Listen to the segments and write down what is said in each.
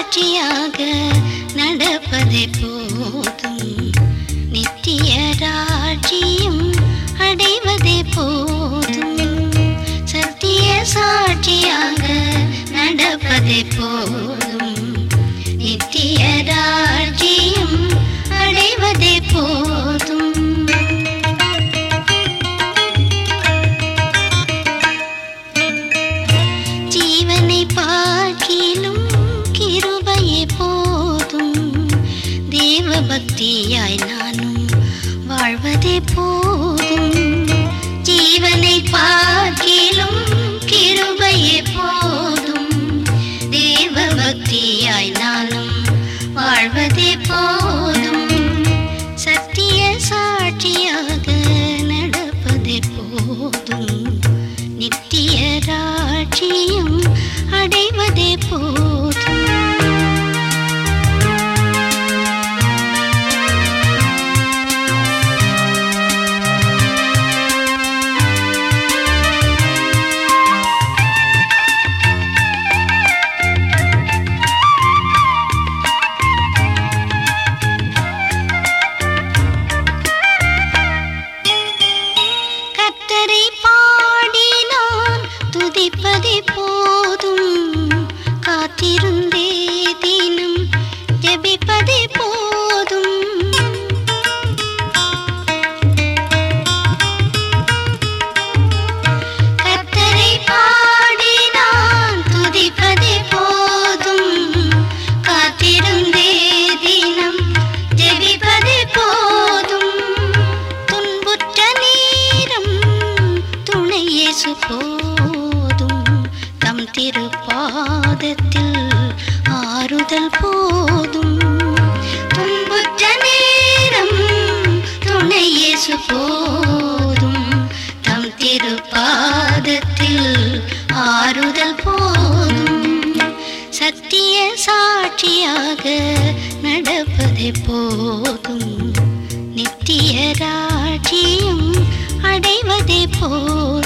சாட்சியாக நடப்பதை போதும். நித்திய ராஜ்யம் அடைவதே போதும். சத்திய சாட்சியாக நடப்பதை போதும். நித்திய ராஜ்யம் அடைவதே போதும். அடைவதே போதும். தம் திருப்பாதத்தில் ஆறுதல் போதும். துன்புற்ற நேரம் துணையேசு போதும். தம் திருப்பாதத்தில் ஆறுதல் போதும். சத்திய சாட்சியாக நடப்பதை போதும். நித்திய ராட்சியம் அடைவதை போதும்.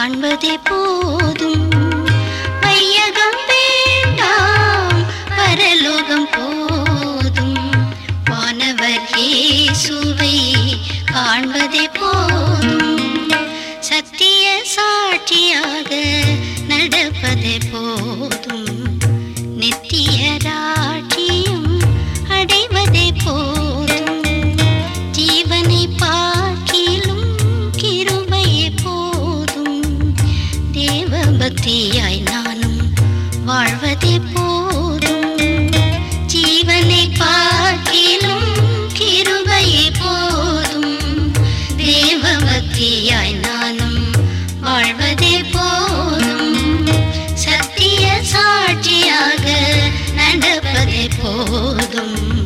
காண்பதே போதும். வையகம் வேண்டாம் பரலோகம் போதும். வானவர் இயேசுவை காண்பதே போதும். சத்திய சாட்சியாக நடப்பதே போதும். போதும். சத்திய சாட்சியாக நடப்பதே போதும்.